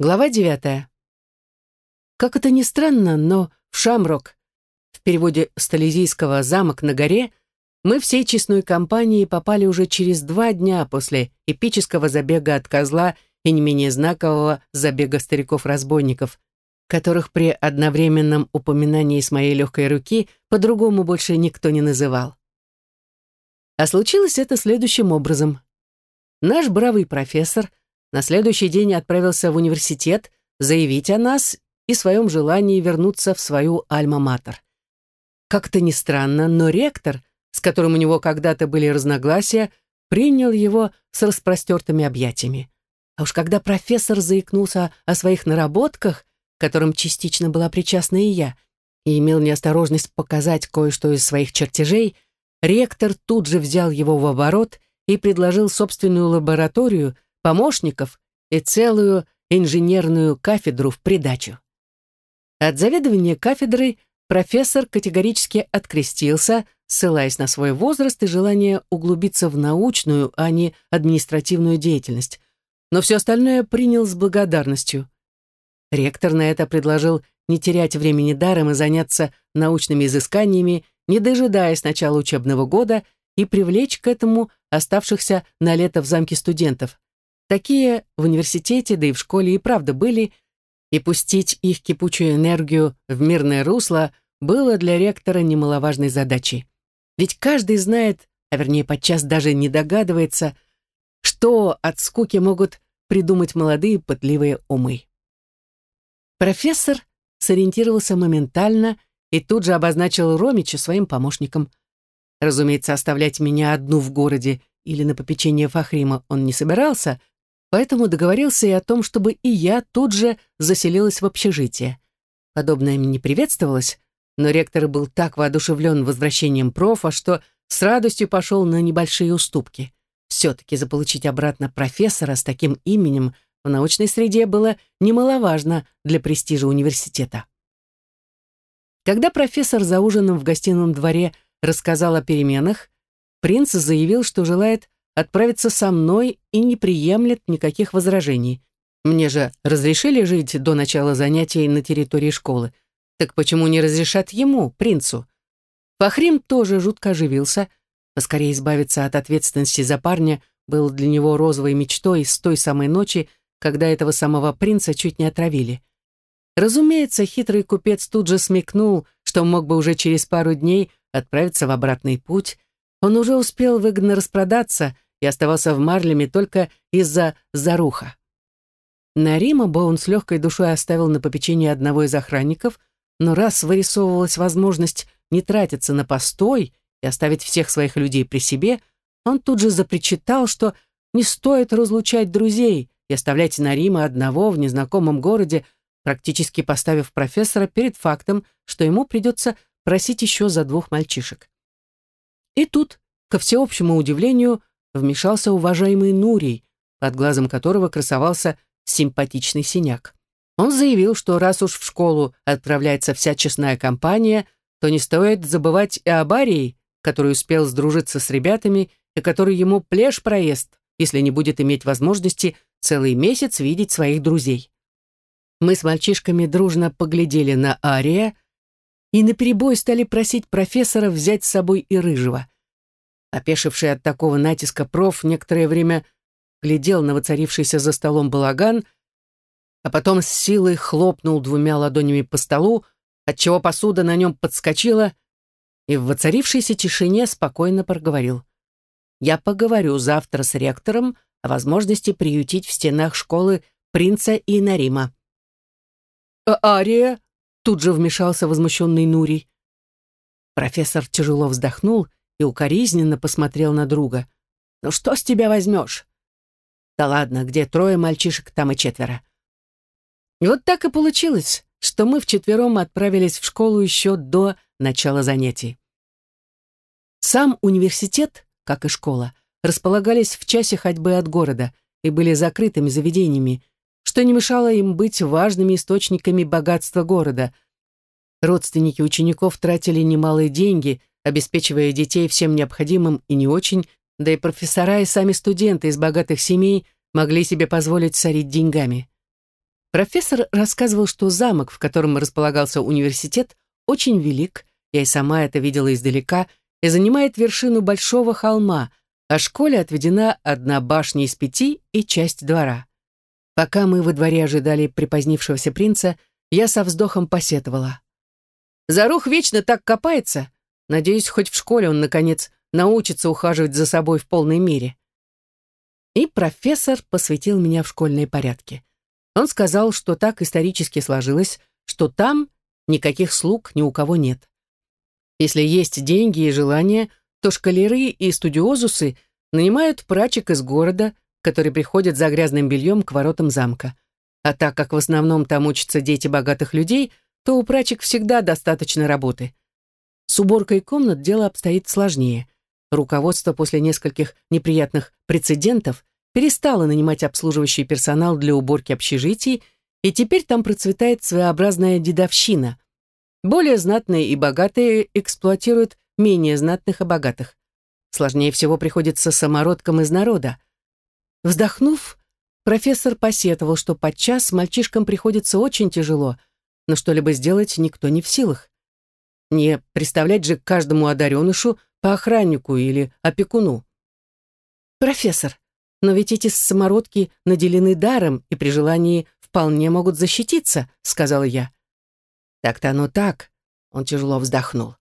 Глава девятая. Как это ни странно, но в Шамрок, в переводе с тализийского «замок на горе», мы всей честной компанией попали уже через два дня после эпического забега от козла и не менее знакового забега стариков-разбойников, которых при одновременном упоминании с моей легкой руки по-другому больше никто не называл. А случилось это следующим образом. Наш бравый профессор на следующий день отправился в университет заявить о нас и своем желании вернуться в свою альма-матер. Как-то ни странно, но ректор, с которым у него когда-то были разногласия, принял его с распростертыми объятиями. А уж когда профессор заикнулся о своих наработках, которым частично была причастна и я, и имел неосторожность показать кое-что из своих чертежей, ректор тут же взял его в оборот и предложил собственную лабораторию, помощников и целую инженерную кафедру в придачу. От заведования кафедрой профессор категорически открестился, ссылаясь на свой возраст и желание углубиться в научную, а не административную деятельность, но все остальное принял с благодарностью. Ректор на это предложил не терять времени даром и заняться научными изысканиями, не дожидаясь начала учебного года и привлечь к этому оставшихся на лето в замке студентов. Такие в университете, да и в школе и правда были, и пустить их кипучую энергию в мирное русло было для ректора немаловажной задачей. Ведь каждый знает, а вернее подчас даже не догадывается, что от скуки могут придумать молодые пытливые умы. Профессор сориентировался моментально и тут же обозначил Ромича своим помощником. Разумеется, оставлять меня одну в городе или на попечение Фахрима он не собирался, поэтому договорился и о том, чтобы и я тут же заселилась в общежитие. Подобное не приветствовалось, но ректор был так воодушевлен возвращением профа, что с радостью пошел на небольшие уступки. Все-таки заполучить обратно профессора с таким именем – в научной среде было немаловажно для престижа университета. Когда профессор за ужином в гостином дворе рассказал о переменах, принц заявил, что желает отправиться со мной и не приемлет никаких возражений. Мне же разрешили жить до начала занятий на территории школы. Так почему не разрешат ему, принцу? Фахрим тоже жутко оживился. Поскорее избавиться от ответственности за парня был для него розовой мечтой с той самой ночи, когда этого самого принца чуть не отравили. Разумеется, хитрый купец тут же смекнул, что мог бы уже через пару дней отправиться в обратный путь. Он уже успел выгодно распродаться и оставался в Марлеме только из-за заруха. Нарима бы он с легкой душой оставил на попечение одного из охранников, но раз вырисовывалась возможность не тратиться на постой и оставить всех своих людей при себе, он тут же запричитал, что не стоит разлучать друзей, и оставлять Нарима одного в незнакомом городе, практически поставив профессора перед фактом, что ему придется просить еще за двух мальчишек. И тут, ко всеобщему удивлению, вмешался уважаемый Нурий, под глазом которого красовался симпатичный синяк. Он заявил, что раз уж в школу отправляется вся честная компания, то не стоит забывать и об Арии, который успел сдружиться с ребятами и который ему плешь проезд, если не будет иметь возможности целый месяц видеть своих друзей. Мы с мальчишками дружно поглядели на Ария и наперебой стали просить профессора взять с собой и Рыжего. Опешивший от такого натиска проф некоторое время глядел на воцарившийся за столом балаган, а потом с силой хлопнул двумя ладонями по столу, отчего посуда на нем подскочила, и в воцарившейся тишине спокойно проговорил. «Я поговорю завтра с ректором о возможности приютить в стенах школы принца и Нарима. «А «Ария?» — тут же вмешался возмущенный Нурий. Профессор тяжело вздохнул и укоризненно посмотрел на друга. «Ну что с тебя возьмешь?» «Да ладно, где трое мальчишек, там и четверо». И вот так и получилось, что мы вчетвером отправились в школу еще до начала занятий. Сам университет, как и школа, располагались в часе ходьбы от города и были закрытыми заведениями, что не мешало им быть важными источниками богатства города. Родственники учеников тратили немалые деньги, обеспечивая детей всем необходимым и не очень, да и профессора и сами студенты из богатых семей могли себе позволить сорить деньгами. Профессор рассказывал, что замок, в котором располагался университет, очень велик, я и сама это видела издалека, и занимает вершину большого холма, а школе отведена одна башня из пяти и часть двора. Пока мы во дворе ожидали припозднившегося принца, я со вздохом посетовала. «Зарух вечно так копается. Надеюсь, хоть в школе он, наконец, научится ухаживать за собой в полной мере». И профессор посвятил меня в школьные порядки. Он сказал, что так исторически сложилось, что там никаких слуг ни у кого нет. Если есть деньги и желание, то шкалеры и студиозусы нанимают прачек из города, который приходит за грязным бельем к воротам замка. А так как в основном там учатся дети богатых людей, то у прачек всегда достаточно работы. С уборкой комнат дело обстоит сложнее. Руководство после нескольких неприятных прецедентов перестало нанимать обслуживающий персонал для уборки общежитий, и теперь там процветает своеобразная дедовщина. Более знатные и богатые эксплуатируют менее знатных и богатых. Сложнее всего приходится самородкам из народа. Вздохнув, профессор посетовал, что подчас мальчишкам приходится очень тяжело, но что-либо сделать никто не в силах. Не представлять же каждому одаренышу по охраннику или опекуну. «Профессор, но ведь эти самородки наделены даром и при желании вполне могут защититься», — сказала я. «Так-то оно так», — он тяжело вздохнул.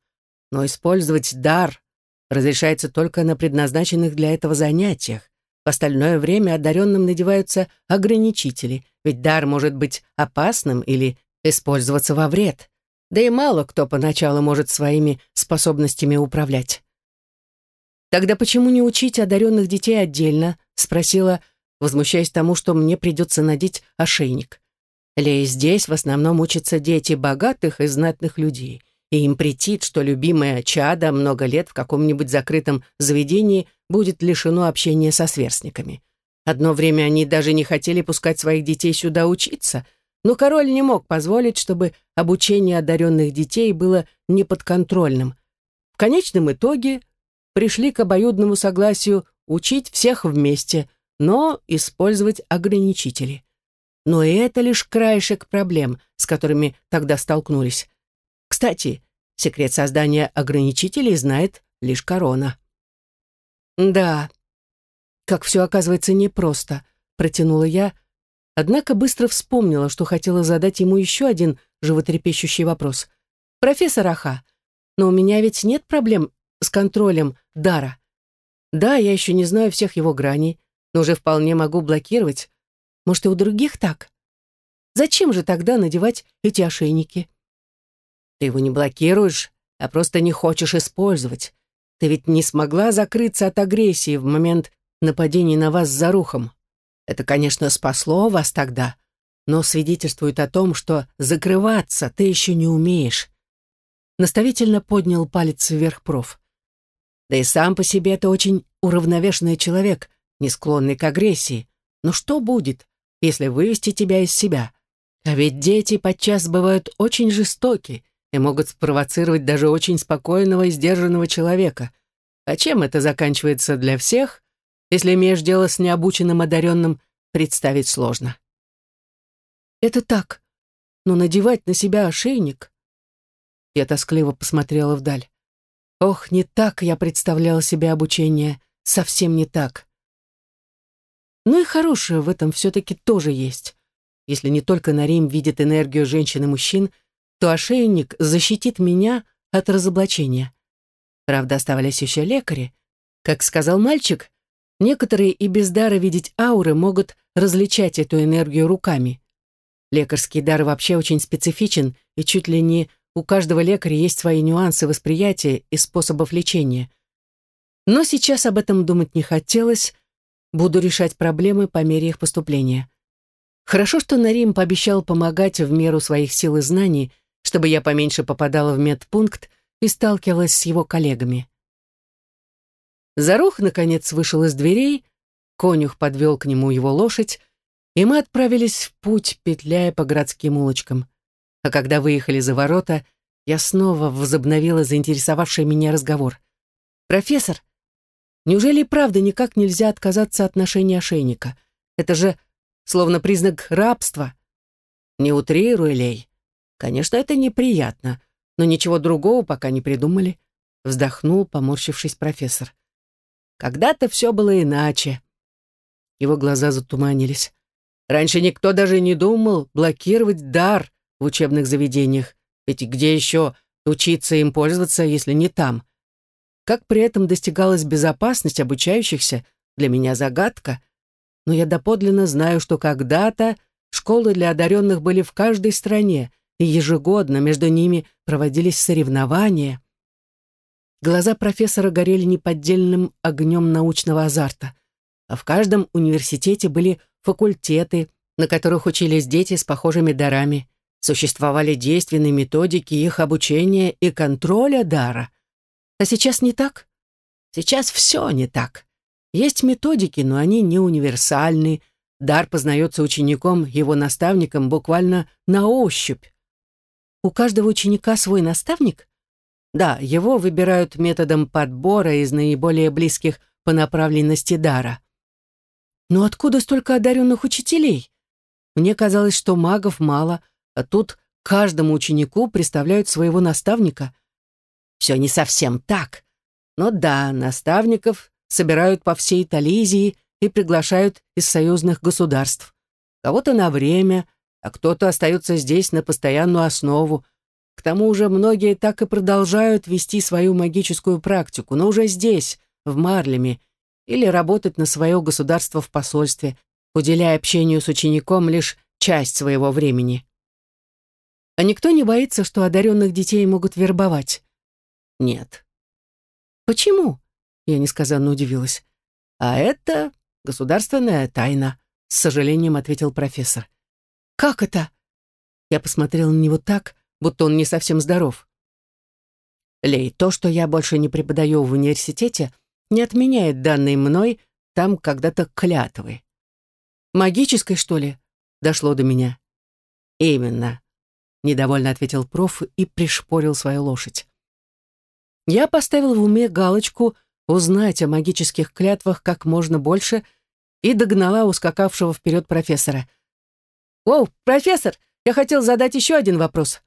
«Но использовать дар разрешается только на предназначенных для этого занятиях. В остальное время одаренным надеваются ограничители, ведь дар может быть опасным или использоваться во вред. Да и мало кто поначалу может своими способностями управлять. «Тогда почему не учить одаренных детей отдельно?» — спросила, возмущаясь тому, что мне придется надеть ошейник. Ли здесь в основном учатся дети богатых и знатных людей, и им претит, что любимое чадо много лет в каком-нибудь закрытом заведении будет лишено общения со сверстниками. Одно время они даже не хотели пускать своих детей сюда учиться, но король не мог позволить, чтобы обучение одаренных детей было неподконтрольным. В конечном итоге пришли к обоюдному согласию учить всех вместе, но использовать ограничители. Но и это лишь краешек проблем, с которыми тогда столкнулись. Кстати, секрет создания ограничителей знает лишь корона. «Да, как все оказывается непросто», — протянула я, однако быстро вспомнила, что хотела задать ему еще один животрепещущий вопрос. «Профессор Аха, но у меня ведь нет проблем с контролем дара. Да, я еще не знаю всех его граней, но уже вполне могу блокировать. Может, и у других так? Зачем же тогда надевать эти ошейники? Ты его не блокируешь, а просто не хочешь использовать. Ты ведь не смогла закрыться от агрессии в момент нападения на вас за рухом. Это, конечно, спасло вас тогда, но свидетельствует о том, что закрываться ты еще не умеешь. Наставительно поднял палец вверх проф. Да и сам по себе это очень уравновешенный человек, не склонный к агрессии. Но что будет, если вывести тебя из себя? А ведь дети подчас бывают очень жестоки и могут спровоцировать даже очень спокойного и сдержанного человека. А чем это заканчивается для всех, если имеешь дело с необученным одаренным, представить сложно. Это так, но надевать на себя ошейник... Я тоскливо посмотрела вдаль. Ох, не так я представляла себе обучение, совсем не так. Ну и хорошее в этом все-таки тоже есть. Если не только Нарим видит энергию женщин и мужчин, то ошейник защитит меня от разоблачения. Правда, оставались еще лекари. Как сказал мальчик, некоторые и без дара видеть ауры могут различать эту энергию руками. Лекарский дар вообще очень специфичен и чуть ли не у каждого лекаря есть свои нюансы восприятия и способов лечения. Но сейчас об этом думать не хотелось. Буду решать проблемы по мере их поступления. Хорошо, что Нарим пообещал помогать в меру своих сил и знаний, чтобы я поменьше попадала в медпункт и сталкивалась с его коллегами. Зарух, наконец, вышел из дверей, конюх подвел к нему его лошадь, и мы отправились в путь, петляя по городским улочкам а когда выехали за ворота, я снова возобновила заинтересовавший меня разговор. «Профессор, неужели правда никак нельзя отказаться от ношения ошейника? Это же словно признак рабства. Не утрируй, Лей. Конечно, это неприятно, но ничего другого пока не придумали. Вздохнул, поморщившись профессор. Когда-то все было иначе. Его глаза затуманились. Раньше никто даже не думал блокировать дар в учебных заведениях. Ведь где еще учиться им пользоваться, если не там? Как при этом достигалась безопасность обучающихся, для меня загадка. Но я доподлинно знаю, что когда-то школы для одаренных были в каждой стране, и ежегодно между ними проводились соревнования. Глаза профессора горели неподдельным огнем научного азарта. А в каждом университете были факультеты, на которых учились дети с похожими дарами. Существовали действенные методики их обучения и контроля дара. А сейчас не так? Сейчас все не так. Есть методики, но они не универсальны. Дар познается учеником, его наставником буквально на ощупь. У каждого ученика свой наставник? Да, его выбирают методом подбора из наиболее близких по направленности дара. Но откуда столько одаренных учителей? Мне казалось, что магов мало, а тут каждому ученику представляют своего наставника. Все не совсем так. Но да, наставников собирают по всей Тализии и приглашают из союзных государств. Кого-то на время, а кто-то остается здесь на постоянную основу. К тому же многие так и продолжают вести свою магическую практику, но уже здесь, в Марлеме, или работать на свое государство в посольстве, уделяя общению с учеником лишь часть своего времени. А никто не боится, что одаренных детей могут вербовать? Нет. Почему? Я несказанно удивилась. А это государственная тайна, с сожалением ответил профессор. Как это? Я посмотрел на него так, будто он не совсем здоров. Лей, то, что я больше не преподаю в университете, не отменяет данные мной там когда-то клятвы. Магической, что ли? Дошло до меня. Именно, недовольно ответил проф и пришпорил свою лошадь. Я поставил в уме галочку узнать о магических клятвах как можно больше и догнала ускакавшего вперед профессора. «О, профессор, я хотел задать еще один вопрос».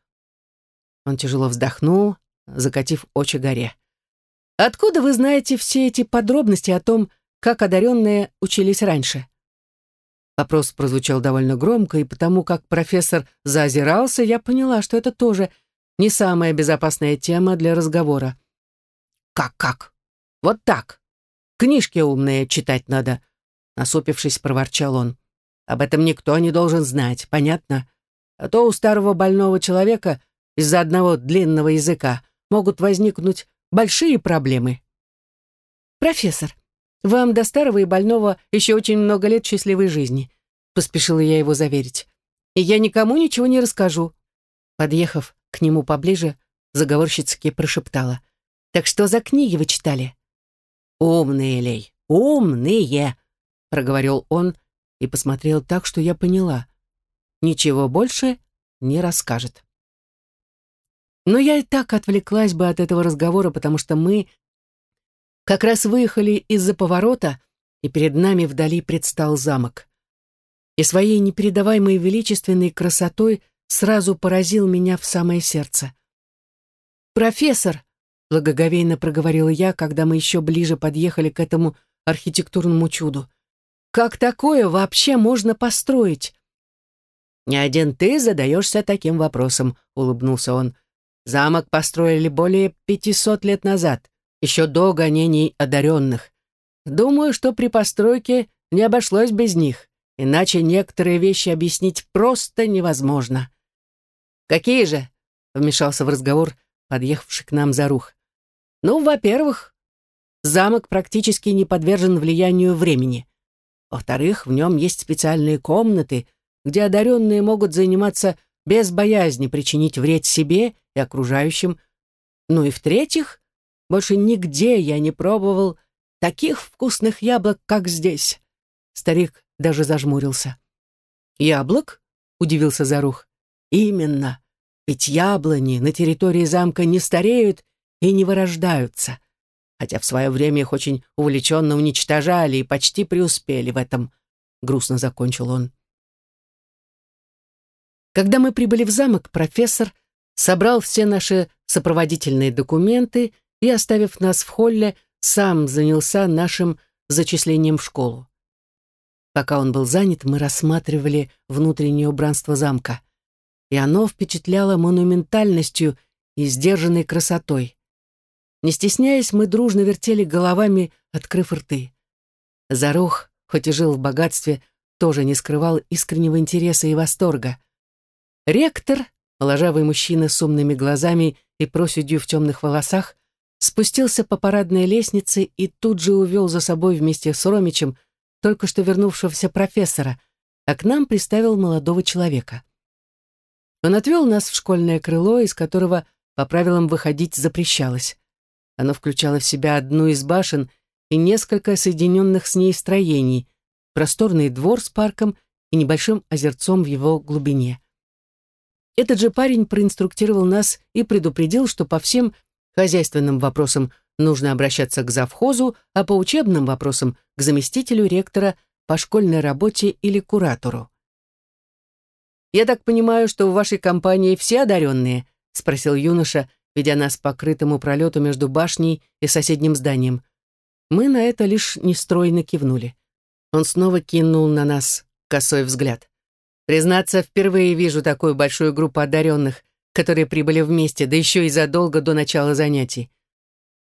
Он тяжело вздохнул, закатив очи горе. «Откуда вы знаете все эти подробности о том, как одаренные учились раньше?» Вопрос прозвучал довольно громко, и потому как профессор заозирался, я поняла, что это тоже не самая безопасная тема для разговора. «Как-как? Вот так. Книжки умные читать надо», — насупившись, проворчал он. «Об этом никто не должен знать, понятно? А то у старого больного человека из-за одного длинного языка могут возникнуть большие проблемы». «Профессор, вам до старого и больного еще очень много лет счастливой жизни», — поспешила я его заверить. «И я никому ничего не расскажу». Подъехав к нему поближе, заговорщицки прошептала. Так что за книги вы читали? Умные, Лей, умные, проговорил он и посмотрел так, что я поняла. Ничего больше не расскажет. Но я и так отвлеклась бы от этого разговора, потому что мы как раз выехали из-за поворота, и перед нами вдали предстал замок. И своей непередаваемой величественной красотой сразу поразил меня в самое сердце. «Профессор!» благоговейно проговорила я, когда мы еще ближе подъехали к этому архитектурному чуду. «Как такое вообще можно построить?» «Не один ты задаешься таким вопросом», — улыбнулся он. «Замок построили более пятисот лет назад, еще до гонений одаренных. Думаю, что при постройке не обошлось без них, иначе некоторые вещи объяснить просто невозможно». «Какие же?» — вмешался в разговор подъехавший к нам Зарух. Ну, во-первых, замок практически не подвержен влиянию времени. Во-вторых, в нем есть специальные комнаты, где одаренные могут заниматься без боязни причинить вред себе и окружающим. Ну и в-третьих, больше нигде я не пробовал таких вкусных яблок, как здесь. Старик даже зажмурился. «Яблок?» — удивился Зарух. «Именно. Ведь яблони на территории замка не стареют и не вырождаются, хотя в свое время их очень увлеченно уничтожали и почти преуспели в этом, грустно закончил он. Когда мы прибыли в замок, профессор собрал все наши сопроводительные документы и, оставив нас в холле, сам занялся нашим зачислением в школу. Пока он был занят, мы рассматривали внутреннее убранство замка, и оно впечатляло монументальностью и сдержанной красотой. Не стесняясь, мы дружно вертели головами, открыв рты. Зарух, хоть и жил в богатстве, тоже не скрывал искреннего интереса и восторга. Ректор, моложавый мужчина с умными глазами и проседью в темных волосах, спустился по парадной лестнице и тут же увел за собой вместе с Ромичем только что вернувшегося профессора, а к нам приставил молодого человека. Он отвел нас в школьное крыло, из которого по правилам выходить запрещалось. Оно включало в себя одну из башен и несколько соединенных с ней строений, просторный двор с парком и небольшим озерцом в его глубине. Этот же парень проинструктировал нас и предупредил, что по всем хозяйственным вопросам нужно обращаться к завхозу, а по учебным вопросам — к заместителю ректора по школьной работе или куратору. «Я так понимаю, что в вашей компании все одаренные?» — спросил юноша, ведя нас по крытому пролету между башней и соседним зданием. Мы на это лишь нестройно кивнули. Он снова кинул на нас косой взгляд. Признаться, впервые вижу такую большую группу одаренных, которые прибыли вместе, да еще и задолго до начала занятий.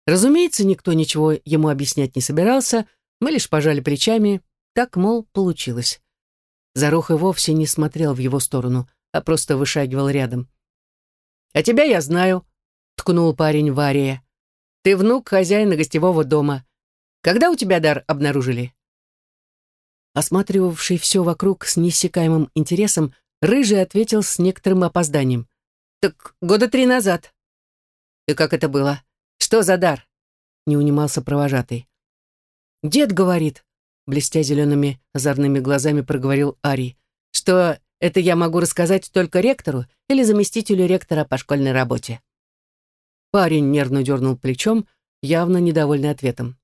Разумеется, никто ничего ему объяснять не собирался, мы лишь пожали плечами, так, мол, получилось. Зарух и вовсе не смотрел в его сторону, а просто вышагивал рядом. «А тебя я знаю», ткнул парень Вария. «Ты внук хозяина гостевого дома. Когда у тебя дар обнаружили?» Осматривавший все вокруг с неиссякаемым интересом, Рыжий ответил с некоторым опозданием. «Так года три назад». «И как это было? Что за дар?» Не унимался провожатый. «Дед говорит», блестя зелеными озорными глазами проговорил Ари, «что это я могу рассказать только ректору или заместителю ректора по школьной работе». Парень нервно дернул плечом, явно недовольный ответом.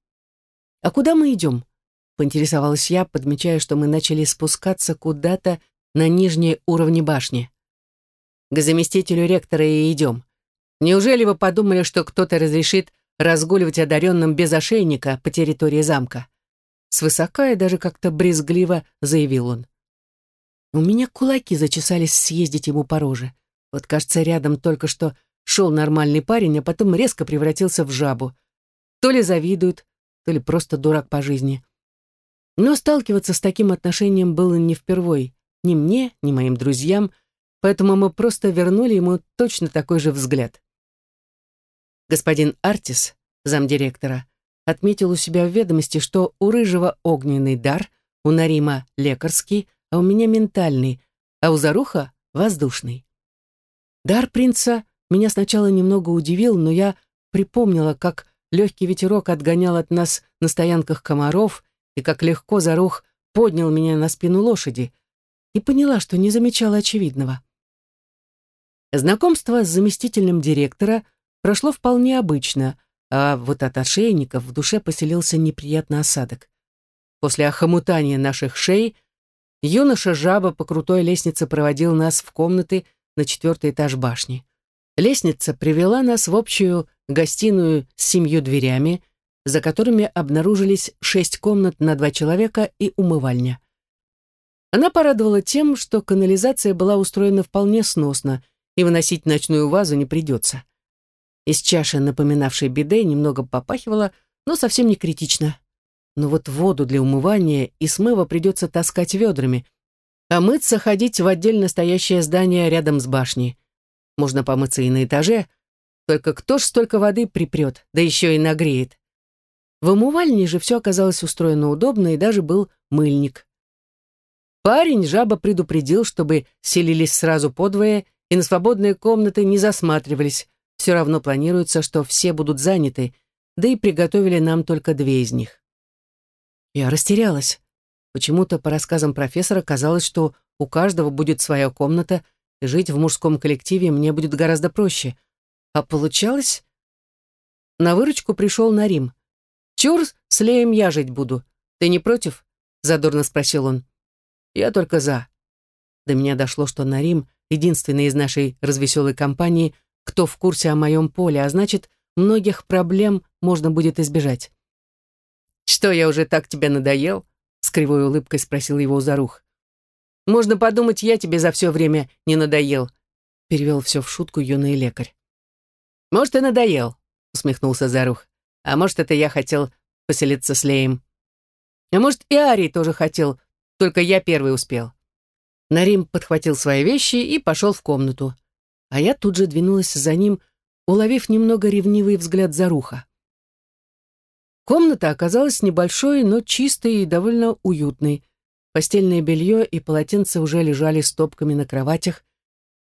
«А куда мы идем?» — поинтересовалась я, подмечая, что мы начали спускаться куда-то на нижние уровни башни. «К заместителю ректора и идем. Неужели вы подумали, что кто-то разрешит разгуливать одаренным без ошейника по территории замка?» Свысока и даже как-то брезгливо заявил он. У меня кулаки зачесались съездить ему по роже. Вот, кажется, рядом только что Шел нормальный парень, а потом резко превратился в жабу. То ли завидует, то ли просто дурак по жизни. Но сталкиваться с таким отношением было не впервой. Ни мне, ни моим друзьям, поэтому мы просто вернули ему точно такой же взгляд. Господин Артис, замдиректора, отметил у себя в ведомости, что у Рыжего огненный дар, у Нарима лекарский, а у меня ментальный, а у Заруха воздушный. Дар принца меня сначала немного удивил, но я припомнила, как легкий ветерок отгонял от нас на стоянках комаров и как легко Зарух поднял меня на спину лошади, и поняла, что не замечала очевидного. Знакомство с заместителем директора прошло вполне обычно, а вот от ошейников в душе поселился неприятный осадок. После охомутания наших шей юноша-жаба по крутой лестнице проводил нас в комнаты на четвертый этаж башни. Лестница привела нас в общую гостиную с семью дверями, за которыми обнаружились шесть комнат на два человека и умывальня. Она порадовала тем, что канализация была устроена вполне сносно, и выносить ночную вазу не придется. Из чаши, напоминавшей биде, немного попахивало, но совсем не критично. Но вот воду для умывания и смыва придется таскать ведрами, а мыться ходить в отдельно стоящее здание рядом с башней. Можно помыться и на этаже, только кто ж столько воды припрет, да еще и нагреет. В умывальне же все оказалось устроено удобно, и даже был мыльник. Парень жаба предупредил, чтобы селились сразу подвое и на свободные комнаты не засматривались. Все равно планируется, что все будут заняты, да и приготовили нам только две из них. Я растерялась. Почему-то по рассказам профессора казалось, что у каждого будет своя комната, жить в мужском коллективе мне будет гораздо проще. А получалось... На выручку пришел Нарим. «Чур, с Леем я жить буду. Ты не против?» — задорно спросил он. «Я только за». До меня дошло, что Нарим единственный из нашей развеселой компании, кто в курсе о моем поле, а значит, многих проблем можно будет избежать. «Что, я уже так тебе надоел?» — с кривой улыбкой спросил его Зарух. «Можно подумать, я тебе за все время не надоел», — перевел все в шутку юный лекарь. «Может, и надоел», — усмехнулся Зарух. «А может, это я хотел поселиться с Леем. А может, и Арий тоже хотел, только я первый успел». Нарим подхватил свои вещи и пошел в комнату. А я тут же двинулась за ним, уловив немного ревнивый взгляд Заруха. Комната оказалась небольшой, но чистой и довольно уютной. Постельное белье и полотенца уже лежали стопками на кроватях.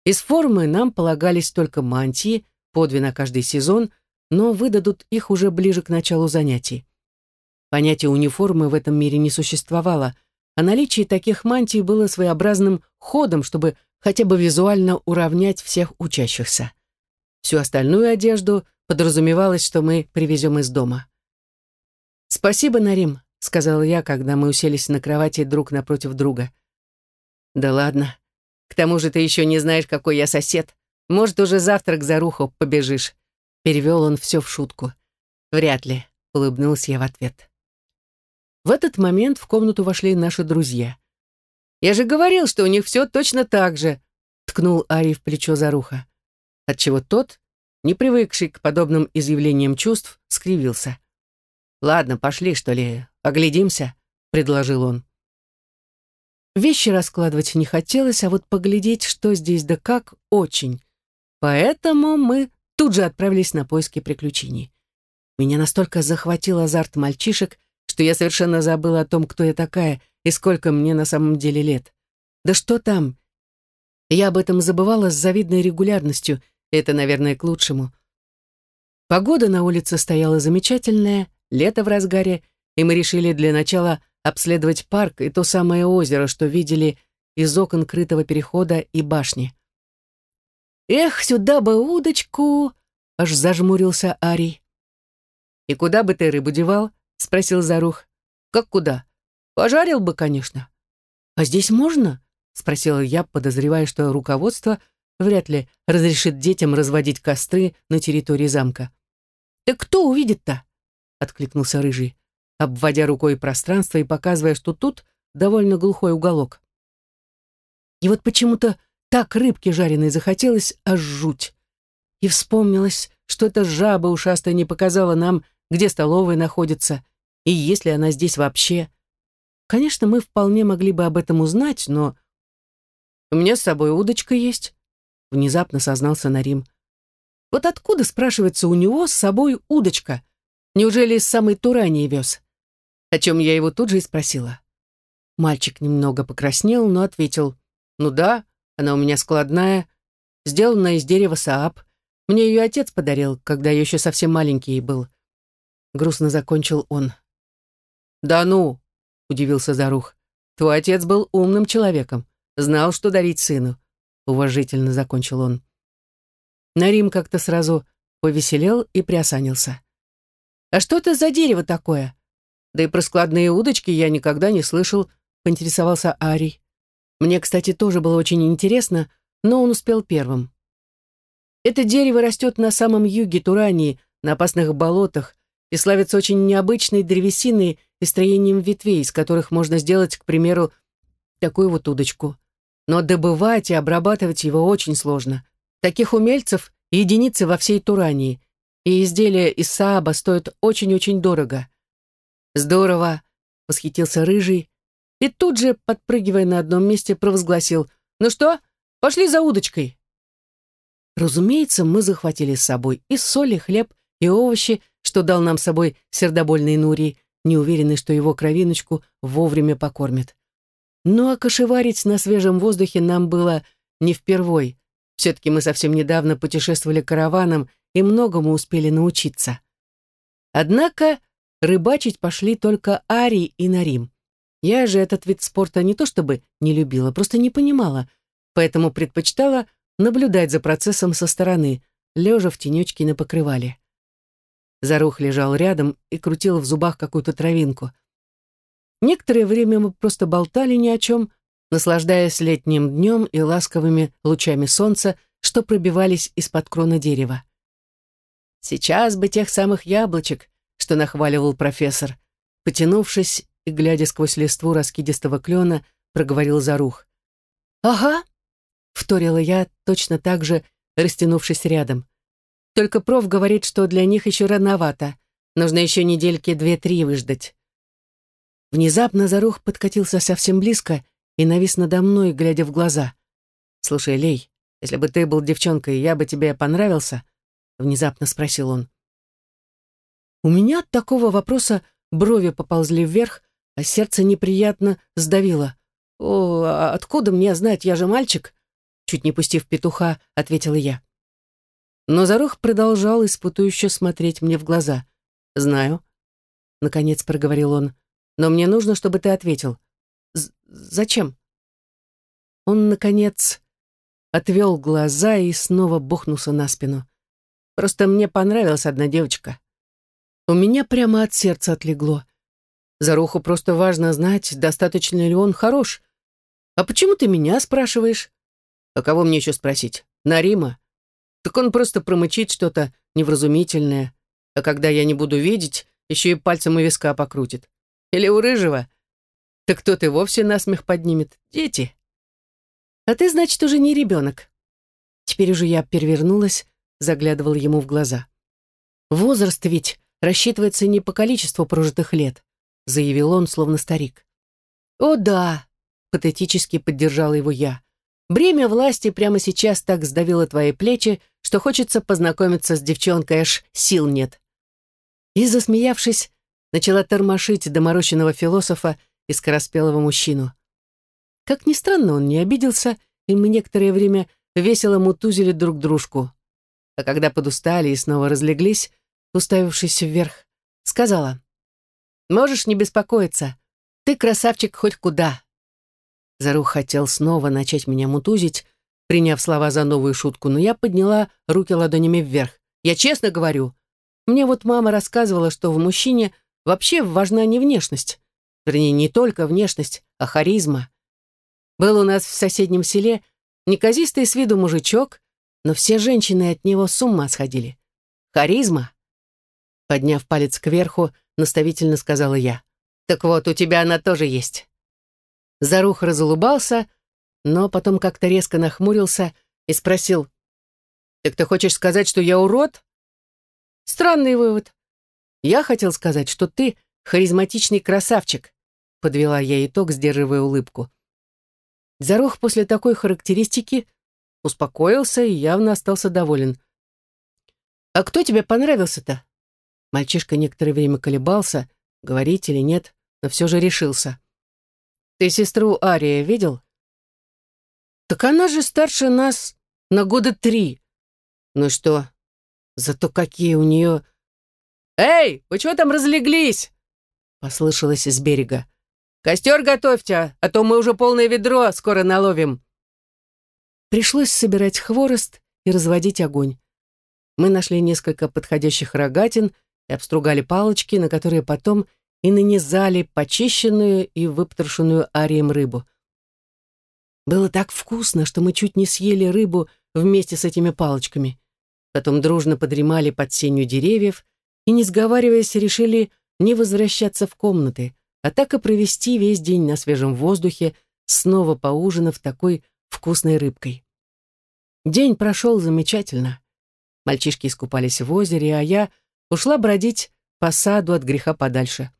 Из формы нам полагались только мантии, по две на каждый сезон, но выдадут их уже ближе к началу занятий. Понятие униформы в этом мире не существовало, а наличие таких мантий было своеобразным ходом, чтобы хотя бы визуально уравнять всех учащихся. Всю остальную одежду подразумевалось, что мы привезем из дома. «Спасибо, Нарим», — сказала я, когда мы уселись на кровати друг напротив друга. «Да ладно. К тому же ты еще не знаешь, какой я сосед. Может, уже завтра к Заруху побежишь». Перевел он все в шутку. «Вряд ли», — улыбнулся я в ответ. В этот момент в комнату вошли наши друзья. «Я же говорил, что у них все точно так же», — ткнул Ари в плечо Заруха. Отчего тот, не привыкший к подобным изъявлениям чувств, скривился. «Ладно, пошли, что ли, оглядимся», — предложил он. Вещи раскладывать не хотелось, а вот поглядеть, что здесь да как, очень. Поэтому мы тут же отправились на поиски приключений. Меня настолько захватил азарт мальчишек, что я совершенно забыла о том, кто я такая и сколько мне на самом деле лет. Да что там? Я об этом забывала с завидной регулярностью, это, наверное, к лучшему. Погода на улице стояла замечательная, лето в разгаре, и мы решили для начала обследовать парк и то самое озеро, что видели из окон крытого перехода и башни. «Эх, сюда бы удочку!» — аж зажмурился Арий. «И куда бы ты рыбу девал?» — спросил Зарух. «Как куда? Пожарил бы, конечно». «А здесь можно?» — спросила я, подозревая, что руководство вряд ли разрешит детям разводить костры на территории замка. «Да кто увидит-то?» — откликнулся Рыжий, обводя рукой пространство и показывая, что тут довольно глухой уголок. И вот почему-то так рыбки жареной захотелось аж жуть. И вспомнилось, что эта жаба ушастая не показала нам, где столовая находится, и есть ли она здесь вообще. Конечно, мы вполне могли бы об этом узнать, но... «У меня с собой удочка есть», — внезапно сознался Нарим. «Вот откуда, спрашивается, у него с собой удочка? Неужели из самой Турании вез? О чем я его тут же и спросила. Мальчик немного покраснел, но ответил. «Ну да, она у меня складная, сделана из дерева саап. Мне ее отец подарил, когда я еще совсем маленький был». Грустно закончил он. «Да ну!» — удивился Зарух. «Твой отец был умным человеком, знал, что дарить сыну», — уважительно закончил он. Нарим как-то сразу повеселел и приосанился. «А что это за дерево такое?» «Да и про складные удочки я никогда не слышал», — поинтересовался Арий. Мне, кстати, тоже было очень интересно, но он успел первым. Это дерево растет на самом юге Турании, на опасных болотах, и славится очень необычной древесиной и строением ветвей, из которых можно сделать, к примеру, такую вот удочку. Но добывать и обрабатывать его очень сложно. Таких умельцев единицы во всей Турании, и изделия из сааба стоят очень-очень дорого. Здорово, восхитился Рыжий, и тут же, подпрыгивая на одном месте, провозгласил «Ну что, пошли за удочкой». Разумеется, мы захватили с собой и соль, и хлеб, и овощи, что дал нам с собой сердобольный Нурий, не уверенный, что его кровиночку вовремя покормят. Ну а кошеварить на свежем воздухе нам было не впервой. Все-таки мы совсем недавно путешествовали караваном и многому успели научиться. Однако рыбачить пошли только Ари и Нарим. Я же этот вид спорта не то чтобы не любила, просто не понимала, поэтому предпочитала наблюдать за процессом со стороны, лежа в тенечке на покрывале. Зарух лежал рядом и крутил в зубах какую-то травинку. Некоторое время мы просто болтали ни о чем, наслаждаясь летним днем и ласковыми лучами солнца, что пробивались из-под кроны дерева. «Сейчас бы тех самых яблочек», что нахваливал профессор. Потянувшись и глядя сквозь листву раскидистого клена, проговорил Зарух. «Ага», — вторила я, точно так же, растянувшись рядом. «Только проф говорит, что для них еще рановато. Нужно еще недельки две-три выждать». Внезапно Зарух подкатился совсем близко и навис надо мной, глядя в глаза. «Слушай, Лей, если бы ты был девчонкой, я бы тебе понравился?» — внезапно спросил он. У меня от такого вопроса брови поползли вверх, а сердце неприятно сдавило. «О, а откуда мне знать, я же мальчик?» Чуть не пустив петуха, ответила я. Но Зарух продолжал испытующе смотреть мне в глаза. «Знаю», — наконец проговорил он, — «но мне нужно, чтобы ты ответил. Зачем?» Он, наконец, отвел глаза и снова бухнулся на спину. «Просто мне понравилась одна девочка. У меня прямо от сердца отлегло. Заруху просто важно знать, достаточно ли он хорош. А почему ты меня спрашиваешь? А кого мне еще спросить? Нарима? Так он просто промычит что-то невразумительное. А когда я не буду видеть, еще и пальцем у виска покрутит. Или у рыжего? Так тот и вовсе насмех поднимет. Дети. А ты, значит, уже не ребенок. Теперь уже я перевернулась, заглядывал ему в глаза. Возраст ведь рассчитывается не по количеству прожитых лет, заявил он, словно старик. О да, патетически поддержала его я. Бремя власти прямо сейчас так сдавило твои плечи, что хочется познакомиться с девчонкой, аж сил нет. И, засмеявшись, начала тормошить доморощенного философа и скороспелого мужчину. Как ни странно, он не обиделся, и мы некоторое время весело мутузили друг дружку. А когда подустали и снова разлеглись, уставившись вверх, сказала, «Можешь не беспокоиться, ты красавчик хоть куда». Зарух хотел снова начать меня мутузить, приняв слова за новую шутку, но я подняла руки ладонями вверх. «Я честно говорю, мне вот мама рассказывала, что в мужчине вообще важна не внешность, вернее, не только внешность, а харизма. Был у нас в соседнем селе неказистый с виду мужичок, но все женщины от него с ума сходили. Харизма Подняв палец кверху, наставительно сказала я. «Так вот, у тебя она тоже есть». Зарух разулыбался, но потом как-то резко нахмурился и спросил. «Так ты хочешь сказать, что я урод?» «Странный вывод. Я хотел сказать, что ты харизматичный красавчик», подвела я итог, сдерживая улыбку. Зарух после такой характеристики успокоился и явно остался доволен. «А кто тебе понравился-то?» Мальчишка некоторое время колебался, говорить или нет, но все же решился. «Ты сестру Ария видел?» «Так она же старше нас на года три. Ну что, зато какие у нее...» «Эй, вы чего там разлеглись?» Послышалось из берега. «Костер готовьте, а то мы уже полное ведро скоро наловим». Пришлось собирать хворост и разводить огонь. Мы нашли несколько подходящих рогатин — и обстругали палочки, на которые потом и нанизали почищенную и выпотрошенную арием рыбу. Было так вкусно, что мы чуть не съели рыбу вместе с этими палочками. Потом дружно подремали под сенью деревьев и, не сговариваясь, решили не возвращаться в комнаты, а так и провести весь день на свежем воздухе, снова поужинав такой вкусной рыбкой. День прошел замечательно. Мальчишки искупались в озере, а я — ушла бродить по саду от греха подальше.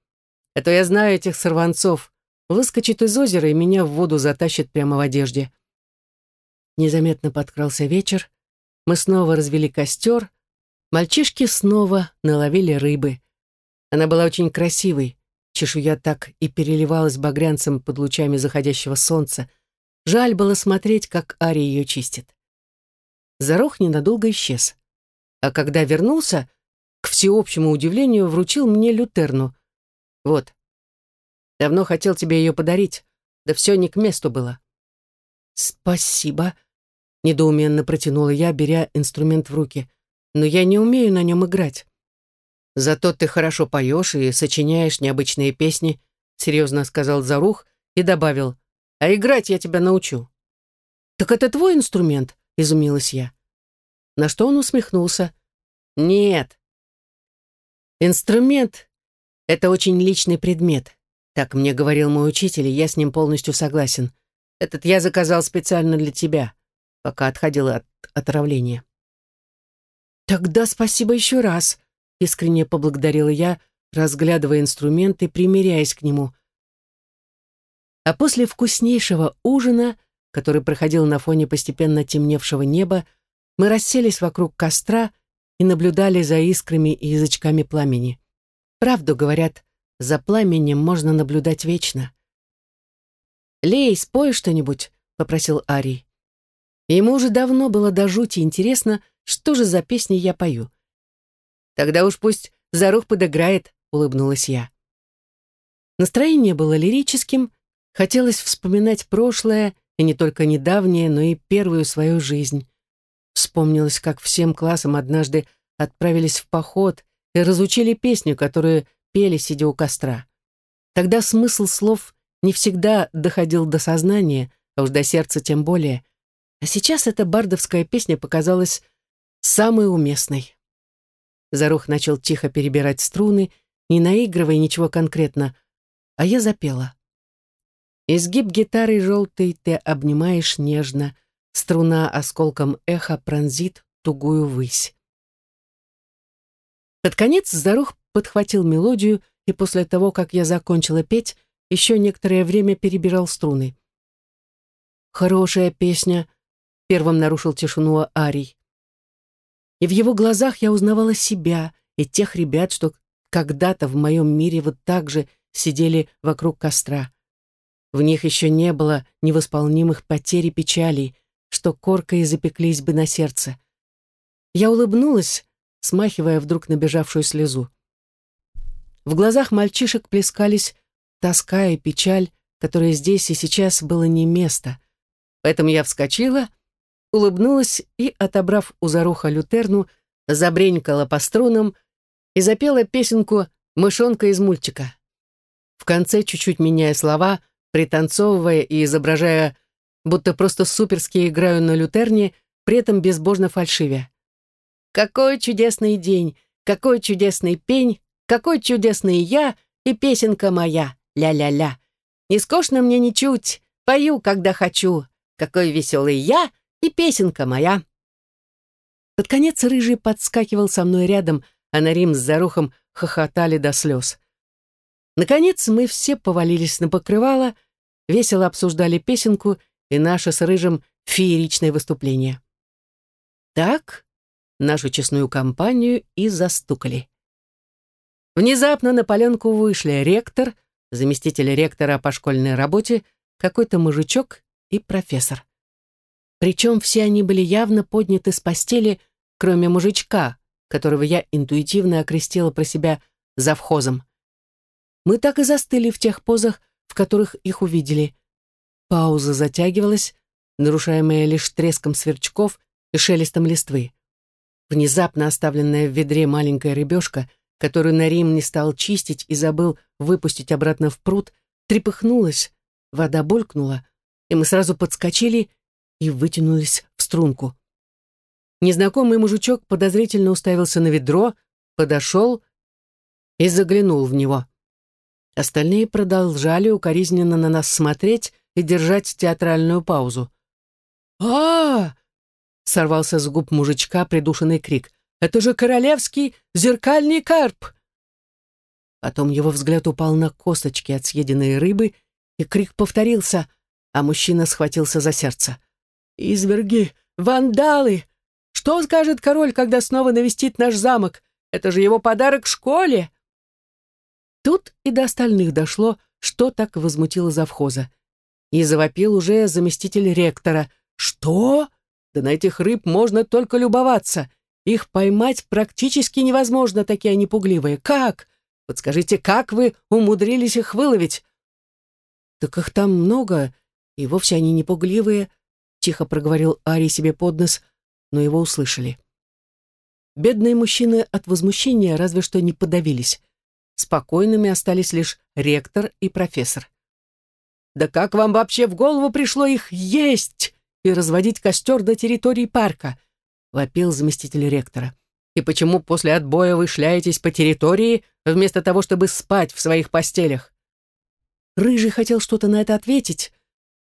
А то я знаю этих сорванцов. Выскочит из озера и меня в воду затащит прямо в одежде. Незаметно подкрался вечер. Мы снова развели костер. Мальчишки снова наловили рыбы. Она была очень красивой. Чешуя так и переливалась багрянцем под лучами заходящего солнца. Жаль было смотреть, как Ари ее чистит. Зарох ненадолго исчез. А когда вернулся, к всеобщему удивлению, вручил мне лютерну. Вот. Давно хотел тебе ее подарить, да все не к месту было. Спасибо, недоуменно протянула я, беря инструмент в руки. Но я не умею на нем играть. Зато ты хорошо поешь и сочиняешь необычные песни, серьезно сказал Зарух и добавил. а играть я тебя научу». «Так это твой инструмент?» — изумилась я. На что он усмехнулся. «Нет. Инструмент — это очень личный предмет. Так мне говорил мой учитель, и я с ним полностью согласен. Этот я заказал специально для тебя, пока отходила от отравления». «Тогда спасибо еще раз», — искренне поблагодарила я, разглядывая инструмент и примиряясь к нему. А после вкуснейшего ужина, который проходил на фоне постепенно темневшего неба, мы расселись вокруг костра и наблюдали за искрами и язычками пламени. Правду говорят, за пламенем можно наблюдать вечно. «Лей, спой что-нибудь», — попросил Арий. Ему уже давно было до жути интересно, что же за песни я пою. «Тогда уж пусть Зарух подыграет», — улыбнулась я. Настроение было лирическим, хотелось вспоминать прошлое, и не только недавнее, но и первую свою жизнь. Вспомнилось, как всем классом однажды отправились в поход и разучили песню, которую пели, сидя у костра. Тогда смысл слов не всегда доходил до сознания, а уж до сердца тем более. А сейчас эта бардовская песня показалась самый уместный. Зарух начал тихо перебирать струны, не наигрывая ничего конкретно, а я запела. Изгиб гитары желтой ты обнимаешь нежно, струна осколком эха пронзит тугую высь. Под конец Зарух подхватил мелодию, и после того, как я закончила петь, еще некоторое время перебирал струны. «Хорошая песня», — первым нарушил тишину Арий и в его глазах я узнавала себя и тех ребят, что когда-то в моем мире вот так же сидели вокруг костра. В них еще не было невосполнимых потерь и печалей, что коркой запеклись бы на сердце. Я улыбнулась, смахивая вдруг набежавшую слезу. В глазах мальчишек плескались тоска и печаль, которой здесь и сейчас было не место. Поэтому я вскочила улыбнулась и, отобрав у Заруха лютерну, забренькала по струнам и запела песенку «Мышонка из мультика». В конце, чуть-чуть меняя слова, пританцовывая и изображая, будто просто суперски играю на лютерне, при этом безбожно фальшивя. «Какой чудесный день! Какой чудесный пень! Какой чудесный я и песенка моя! Ля-ля-ля! Не скучно мне ничуть, пою, когда хочу! Какой веселый я и песенка моя. Под конец рыжий подскакивал со мной рядом, а Нарим с Зарухом хохотали до слез. Наконец мы все повалились на покрывало, весело обсуждали песенку и наше с Рыжим фееричное выступление. Так нашу честную компанию и застукали. Внезапно на поленку вышли ректор, заместитель ректора по школьной работе, какой-то мужичок и профессор. Причем все они были явно подняты с постели, кроме мужичка, которого я интуитивно окрестила про себя завхозом. Мы так и застыли в тех позах, в которых их увидели. Пауза затягивалась, нарушаемая лишь треском сверчков и шелестом листвы. Внезапно оставленная в ведре маленькая рыбешка, которую Нарим не стал чистить и забыл выпустить обратно в пруд, трепыхнулась, вода булькнула, и мы сразу подскочили и вытянулись в струнку. Незнакомый мужичок подозрительно уставился на ведро, подошел и заглянул в него. Остальные продолжали укоризненно на нас смотреть и держать театральную паузу. а, сорвался с губ мужичка придушенный крик. «Это же королевский зеркальный карп!» Потом его взгляд упал на косточки от съеденной рыбы, и крик повторился, а мужчина схватился за сердце. «Изверги! Вандалы! Что скажет король, когда снова навестит наш замок? Это же его подарок школе!» Тут и до остальных дошло, что так возмутило завхоза. И завопил уже заместитель ректора. «Что? Да на этих рыб можно только любоваться. Их поймать практически невозможно, такие они пугливые. Как? Вот скажите, как вы умудрились их выловить?» «Так их там много, и вовсе они не пугливые», тихо проговорил Ари себе под нос, но его услышали. Бедные мужчины от возмущения разве что не подавились. Спокойными остались лишь ректор и профессор. Да как вам вообще в голову пришло их есть и разводить костер до территории парка?» — вопил заместитель ректора. «И почему после отбоя вы шляетесь по территории, вместо того, чтобы спать в своих постелях?» Рыжий хотел что-то на это ответить,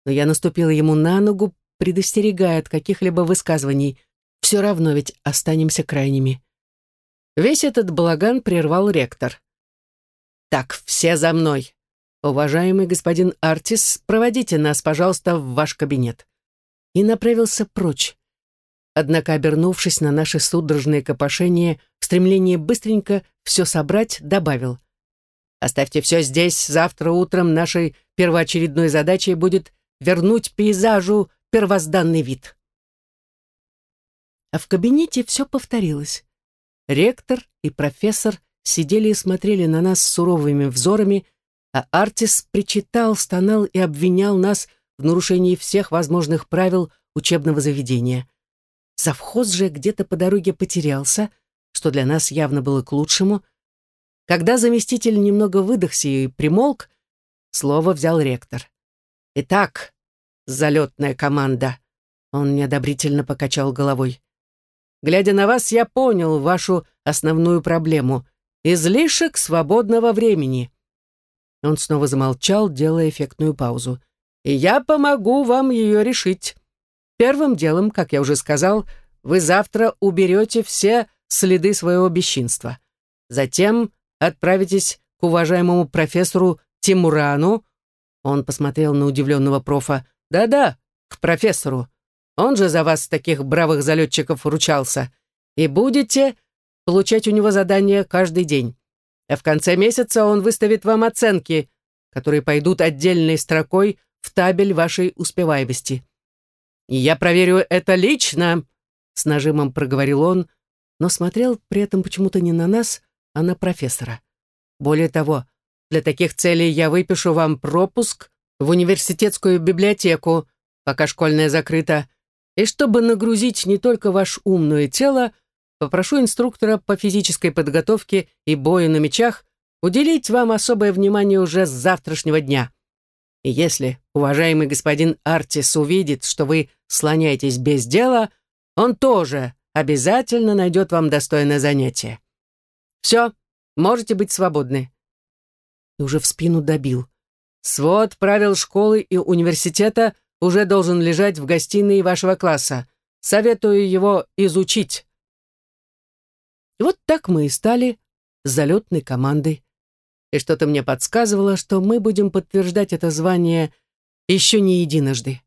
но я наступила ему на ногу, предостерегая от каких-либо высказываний. Все равно ведь останемся крайними. Весь этот балаган прервал ректор. «Так, все за мной. Уважаемый господин Артис, проводите нас, пожалуйста, в ваш кабинет». И направился прочь. Однако, обернувшись на наши судорожные копошения, в стремлении быстренько все собрать, добавил. «Оставьте все здесь, завтра утром нашей первоочередной задачей будет вернуть пейзажу первозданный вид». А в кабинете все повторилось. Ректор и профессор сидели и смотрели на нас суровыми взорами, а Артис причитал, стонал и обвинял нас в нарушении всех возможных правил учебного заведения. Завхоз же где-то по дороге потерялся, что для нас явно было к лучшему. Когда заместитель немного выдохся и примолк, слово взял ректор. «Итак, залетная команда», — он неодобрительно покачал головой. Глядя на вас, я понял вашу основную проблему — излишек свободного времени». Он снова замолчал, делая эффектную паузу. «И я помогу вам ее решить. Первым делом, как я уже сказал, вы завтра уберете все следы своего бесчинства. Затем отправитесь к уважаемому профессору Тимурану». Он посмотрел на удивленного профа. «Да-да, к профессору. Он же за вас, таких бравых залетчиков, ручался. И будете получать у него задания каждый день. А в конце месяца он выставит вам оценки, которые пойдут отдельной строкой в табель вашей успеваемости. И я проверю это лично, с нажимом проговорил он, но смотрел при этом почему-то не на нас, а на профессора. Более того, для таких целей я выпишу вам пропуск в университетскую библиотеку, пока школьная закрыта, и чтобы нагрузить не только ваше умное тело, попрошу инструктора по физической подготовке и бою на мечах уделить вам особое внимание уже с завтрашнего дня. И если уважаемый господин Артис увидит, что вы слоняетесь без дела, он тоже обязательно найдет вам достойное занятие. Все, можете быть свободны. И уже в спину добил. Свод правил школы и университета уже должен лежать в гостиной вашего класса. Советую его изучить». И вот так мы и стали залетной командой. И что-то мне подсказывало, что мы будем подтверждать это звание еще не единожды.